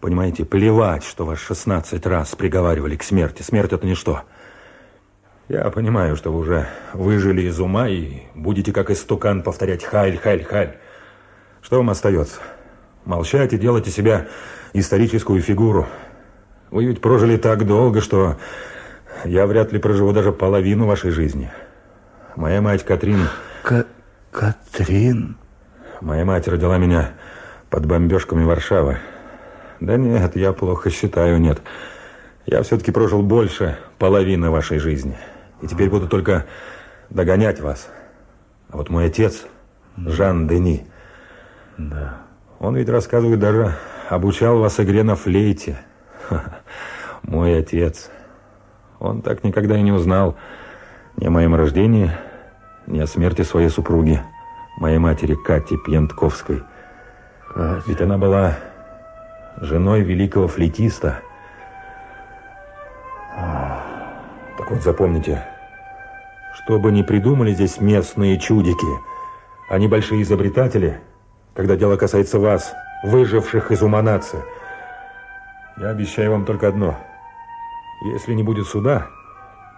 Понимаете, плевать, что вас 16 раз приговаривали к смерти. Смерть это ничто. Я понимаю, что вы уже выжили из ума и будете как истукан повторять «Хайль, Хайль, Хайль». Что вам остается? Молчать и делать из себя историческую фигуру. Вы ведь прожили так долго, что я вряд ли проживу даже половину вашей жизни. Моя мать Катрин... К Катрин? Моя мать родила меня под бомбежками Варшавы. Да нет, я плохо считаю, нет. Я все-таки прожил больше половины вашей жизни. И теперь буду только догонять вас. А вот мой отец, Жан Дени, да. он ведь рассказывает, даже обучал вас игре на флейте. Мой отец. Он так никогда и не узнал ни о моем рождении, ни о смерти своей супруги, моей матери Кати Пьянтковской. Катя. Ведь она была женой великого флейтиста. Так вот, запомните, что бы ни придумали здесь местные чудики, они большие изобретатели, когда дело касается вас, выживших из ума нации. Я обещаю вам только одно. Если не будет суда,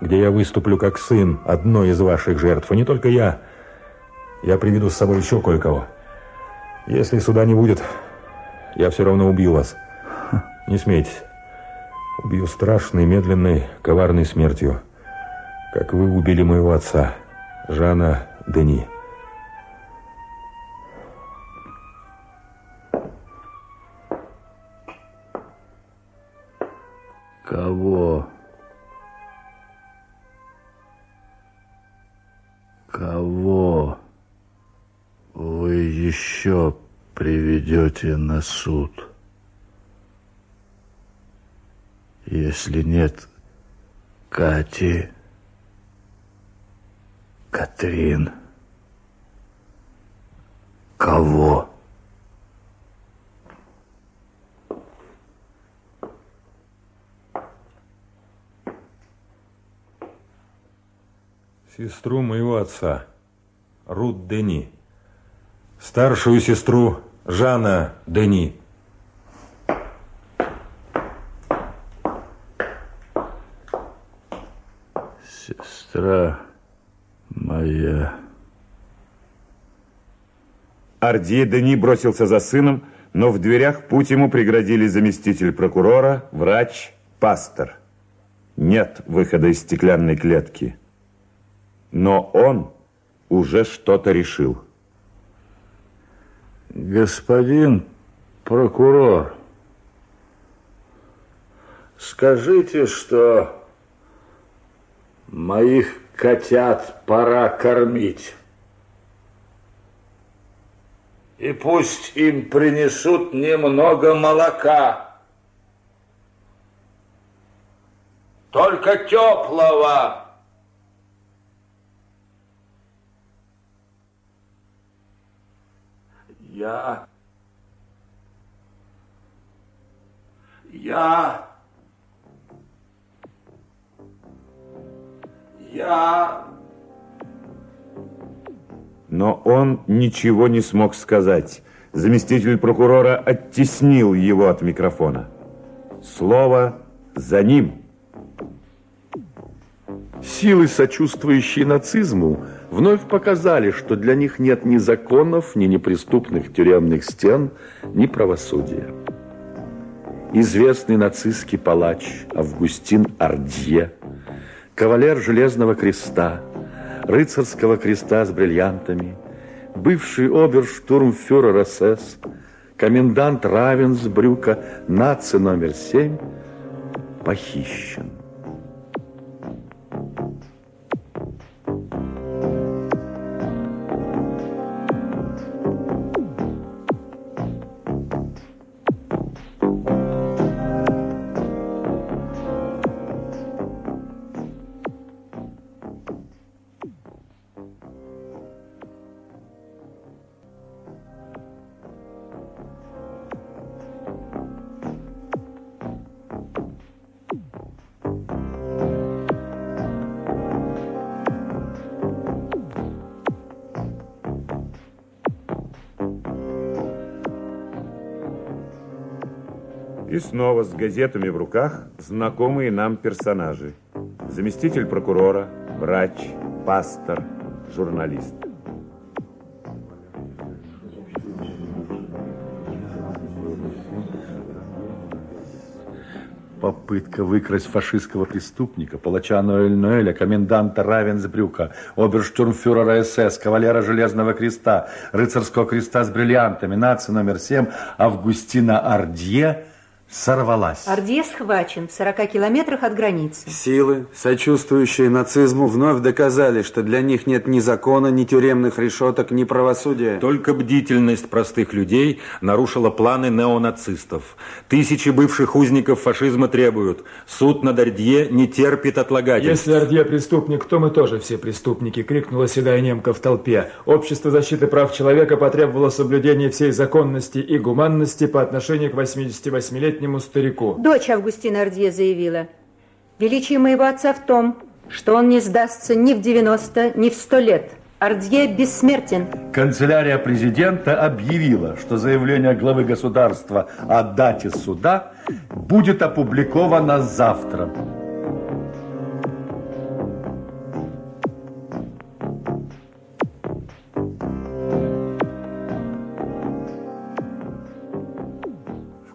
где я выступлю как сын одной из ваших жертв, и не только я, я приведу с собой еще кое-кого. Если суда не будет, я все равно убью вас. Не смейтесь. Убью страшной, медленной, коварной смертью, как вы убили моего отца, Жана Дени. Приведете на суд? Если нет Кати, Катрин, кого? Сестру моего отца, Рут Дени. Старшую сестру Жана Дени. Сестра моя. Ардье Дени бросился за сыном, но в дверях путь ему преградили заместитель прокурора, врач, пастор. Нет выхода из стеклянной клетки но он уже что-то решил. Господин прокурор, скажите, что моих котят пора кормить. И пусть им принесут немного молока. Только теплого. Я... Я... Я... Но он ничего не смог сказать. Заместитель прокурора оттеснил его от микрофона. Слово за ним. Силы, сочувствующие нацизму, вновь показали, что для них нет ни законов, ни неприступных тюремных стен, ни правосудия. Известный нацистский палач Августин Ардье, кавалер Железного креста, рыцарского креста с бриллиантами, бывший оберштурмфюрер СС, комендант Равенсбрюка, наци номер семь, похищен. И снова с газетами в руках знакомые нам персонажи. Заместитель прокурора, врач, пастор, журналист. Попытка выкрасть фашистского преступника, палача Ноэль Ноэля, коменданта Равенсбрюка, оберштурмфюрера СС, кавалера Железного Креста, рыцарского креста с бриллиантами, нации номер 7, Августина Ардье – сорвалась. Ардье схвачен в 40 километрах от границы. Силы, сочувствующие нацизму, вновь доказали, что для них нет ни закона, ни тюремных решеток, ни правосудия. Только бдительность простых людей нарушила планы неонацистов. Тысячи бывших узников фашизма требуют. Суд над Ардье не терпит отлагательств. Если Ардье преступник, то мы тоже все преступники, крикнула седая немка в толпе. Общество защиты прав человека потребовало соблюдения всей законности и гуманности по отношению к 88-летнему сорокалетнему старику. Дочь Августина Ардье заявила, величие моего отца в том, что он не сдастся ни в 90, ни в 100 лет. Ардье бессмертен. Канцелярия президента объявила, что заявление главы государства о дате суда будет опубликовано завтра.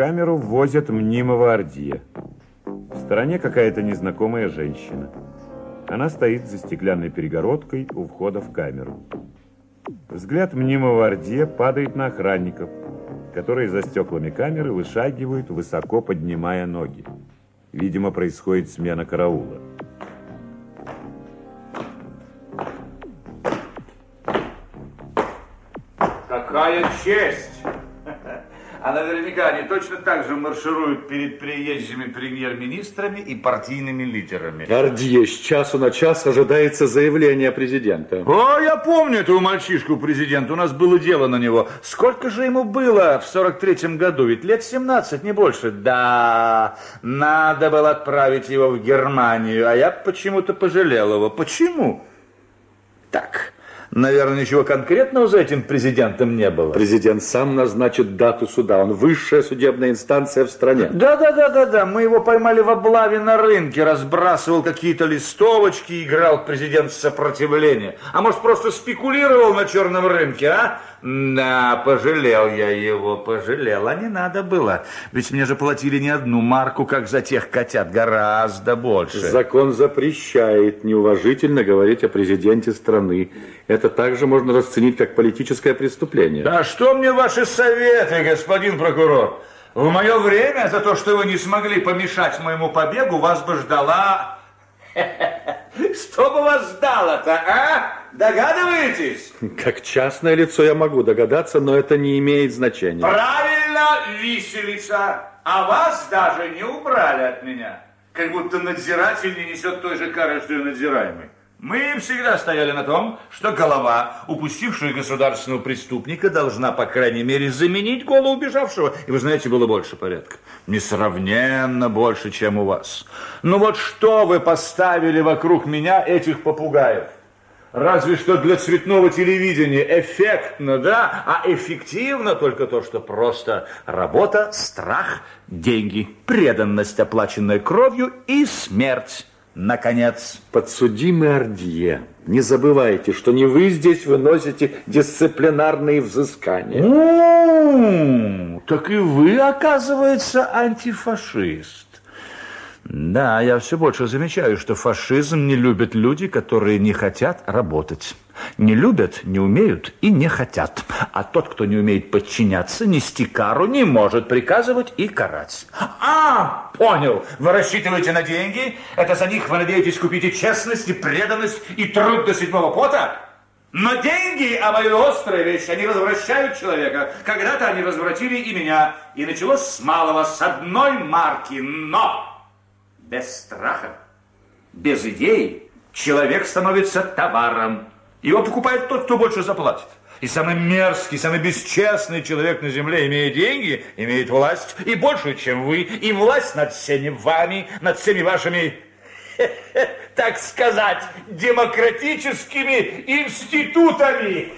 Камеру ввозят мнимого Ордье. В стороне какая-то незнакомая женщина. Она стоит за стеклянной перегородкой у входа в камеру. Взгляд мнимого Ордье падает на охранников, которые за стеклами камеры вышагивают, высоко поднимая ноги. Видимо, происходит смена караула. Какая честь! А наверняка они точно так же маршируют перед приезжими премьер-министрами и партийными лидерами. Гордье, с часу на час ожидается заявление президента. О, я помню этого мальчишку президента. У нас было дело на него. Сколько же ему было в 43-м году? Ведь лет 17, не больше. Да, надо было отправить его в Германию, а я почему-то пожалел его. Почему? Так, Наверное, ничего конкретного за этим президентом не было. Президент сам назначит дату суда. Он высшая судебная инстанция в стране. Да, да, да, да, да. Мы его поймали в облаве на рынке, разбрасывал какие-то листовочки, играл президент сопротивления. А может, просто спекулировал на черном рынке, а? Да, пожалел я его, пожалел. А не надо было. Ведь мне же платили не одну марку, как за тех котят, гораздо больше. Закон запрещает неуважительно говорить о президенте страны. Это также можно расценить как политическое преступление. Да что мне ваши советы, господин прокурор? В мое время за то, что вы не смогли помешать моему побегу, вас бы ждала... Что бы вас ждало-то, а? Догадываетесь? Как частное лицо я могу догадаться, но это не имеет значения. Правильно, виселица. А вас даже не убрали от меня. Как будто надзиратель не несет той же кары, что и надзираемый. Мы всегда стояли на том, что голова, упустившего государственного преступника, должна, по крайней мере, заменить голову убежавшего. И вы знаете, было больше порядка. Несравненно больше, чем у вас. Ну вот что вы поставили вокруг меня этих попугаев? Разве что для цветного телевидения эффектно, да? А эффективно только то, что просто работа, страх, деньги, преданность, оплаченная кровью и смерть. Наконец. Подсудимый Ардье, не забывайте, что не вы здесь выносите дисциплинарные взыскания. О, так и вы, оказывается, антифашист. Да, я все больше замечаю, что фашизм не любят люди, которые не хотят работать. Не любят, не умеют и не хотят. А тот, кто не умеет подчиняться, нести кару, не может приказывать и карать. А, понял. Вы рассчитываете на деньги? Это за них вы надеетесь купить и честность, и преданность, и труд до седьмого пота? Но деньги, обоюдоострая вещь, они возвращают человека. Когда-то они возвратили и меня. И началось с малого, с одной марки. Но без страха, без идей человек становится товаром. Его покупает тот, кто больше заплатит. И самый мерзкий, самый бесчестный человек на земле имеет деньги, имеет власть, и больше, чем вы, и власть над всеми вами, над всеми вашими, так сказать, демократическими институтами.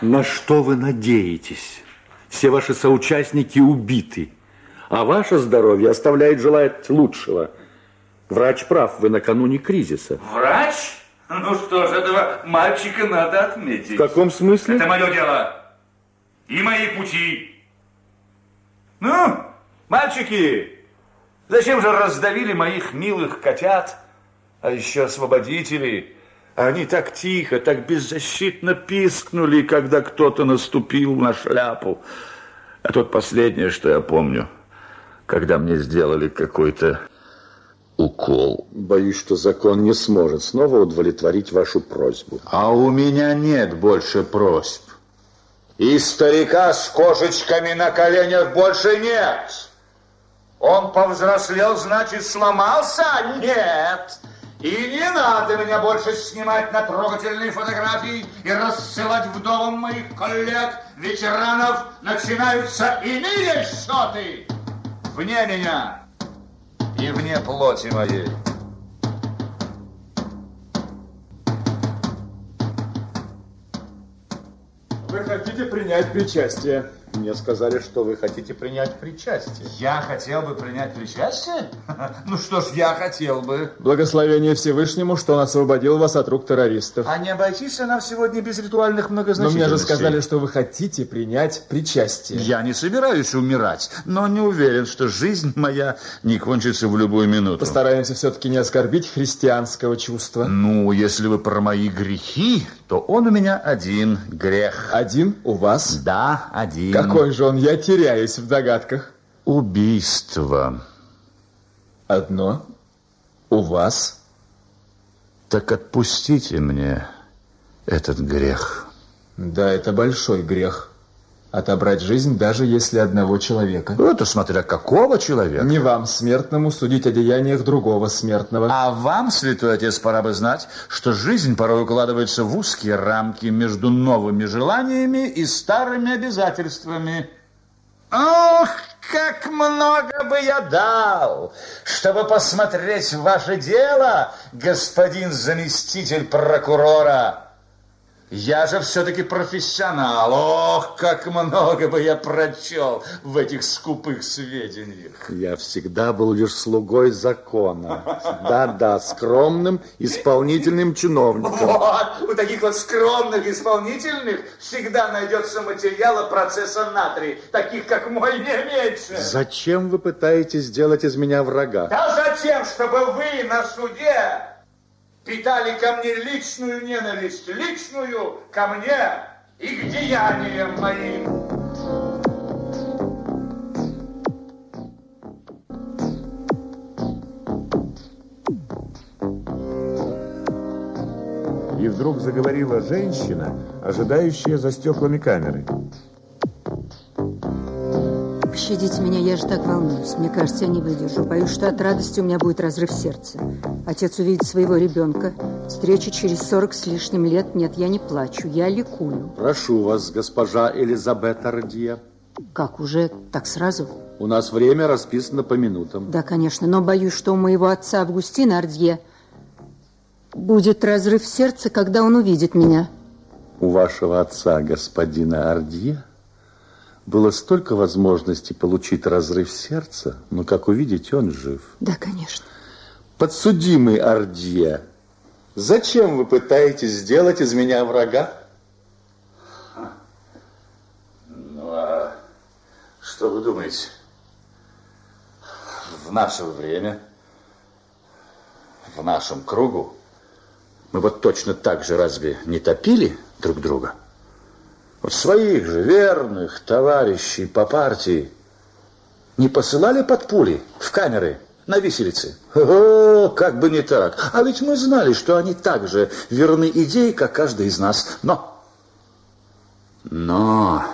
На что вы надеетесь? Все ваши соучастники убиты. А ваше здоровье оставляет желать лучшего. Врач прав, вы накануне кризиса. Врач? Ну что ж, этого мальчика надо отметить. В каком смысле? Это мое дело. И мои пути. Ну, мальчики, зачем же раздавили моих милых котят? А еще освободители. Они так тихо, так беззащитно пискнули, когда кто-то наступил на шляпу. А тут последнее, что я помню, когда мне сделали какой-то укол. Боюсь, что закон не сможет снова удовлетворить вашу просьбу. А у меня нет больше просьб. И старика с кошечками на коленях больше нет. Он повзрослел, значит, сломался? Нет. И не надо меня больше снимать на трогательные фотографии и рассылать вдовам моих коллег, ветеранов. Начинаются иные счеты вне меня и вне плоти моей. Вы хотите принять причастие? Мне сказали, что вы хотите принять причастие. Я хотел бы принять причастие? Ну что ж, я хотел бы. Благословение Всевышнему, что он освободил вас от рук террористов. А не обойтись ли нам сегодня без ритуальных Но многозначительностей? мне же сказали, что вы хотите принять причастие. Я не собираюсь умирать, но не уверен, что жизнь моя не кончится в любую минуту. Постараемся все-таки не оскорбить христианского чувства. Ну, если вы про мои грехи, то он у меня один грех. Один у вас? Да, один. Какой же он? Я теряюсь в догадках. Убийство. Одно у вас? Так отпустите мне этот грех. Да, это большой грех. Отобрать жизнь, даже если одного человека. Это смотря какого человека. Не вам, смертному, судить о деяниях другого смертного. А вам, святой отец, пора бы знать, что жизнь порой укладывается в узкие рамки между новыми желаниями и старыми обязательствами. Ох, как много бы я дал, чтобы посмотреть ваше дело, господин заместитель прокурора. Я же все-таки профессионал. Ох, как много бы я прочел в этих скупых сведениях. Я всегда был лишь слугой закона. Да-да, скромным исполнительным чиновником. Вот, у таких вот скромных исполнительных всегда найдется материала процесса натрий, таких как мой не меньше. Зачем вы пытаетесь сделать из меня врага? Да затем, чтобы вы на суде питали ко мне личную ненависть, личную ко мне и к деяниям моим. И вдруг заговорила женщина, ожидающая за стеклами камеры. Пощадите меня, я же так волнуюсь. Мне кажется, я не выдержу. Боюсь, что от радости у меня будет разрыв сердца. Отец увидит своего ребенка. Встреча через сорок с лишним лет. Нет, я не плачу, я ликую. Прошу вас, госпожа Элизабета Радье. Как, уже так сразу? У нас время расписано по минутам. Да, конечно, но боюсь, что у моего отца Августина Ардье будет разрыв сердца, когда он увидит меня. У вашего отца, господина Ардье, было столько возможностей получить разрыв сердца, но, как увидите, он жив. Да, конечно. Подсудимый Ардье, зачем вы пытаетесь сделать из меня врага? Ну, а что вы думаете? В наше время, в нашем кругу, мы вот точно так же разве не топили друг друга? Вот своих же верных товарищей по партии не посылали под пули в камеры на виселице? О, как бы не так. А ведь мы знали, что они так же верны идее, как каждый из нас. Но, но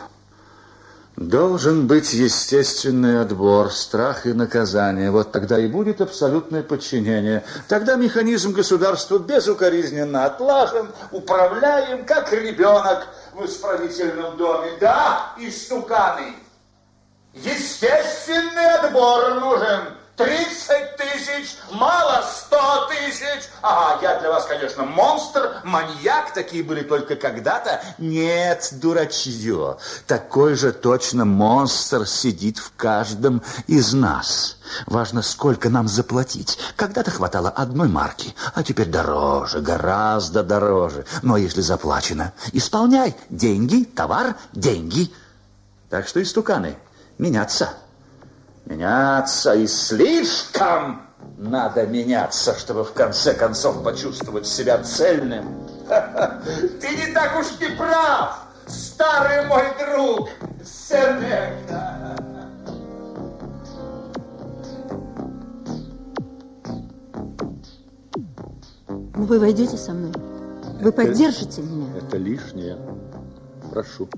должен быть естественный отбор, страх и наказание. Вот тогда и будет абсолютное подчинение. Тогда механизм государства безукоризненно отлажен, управляем, как ребенок в исправительном доме. Да, истуканы. Естественный отбор нужен. 30 тысяч мало сто тысяч. Ага, я для вас, конечно, монстр, маньяк, такие были только когда-то. Нет, дурачье, такой же точно монстр сидит в каждом из нас. Важно, сколько нам заплатить. Когда-то хватало одной марки, а теперь дороже, гораздо дороже. Но если заплачено, исполняй. Деньги, товар, деньги. Так что, истуканы, меняться. Меняться и слишком надо меняться, чтобы в конце концов почувствовать себя цельным. Ты не так уж не прав, старый мой друг Сенека. Вы войдете со мной? Вы поддержите меня? Это лишнее. Прошу.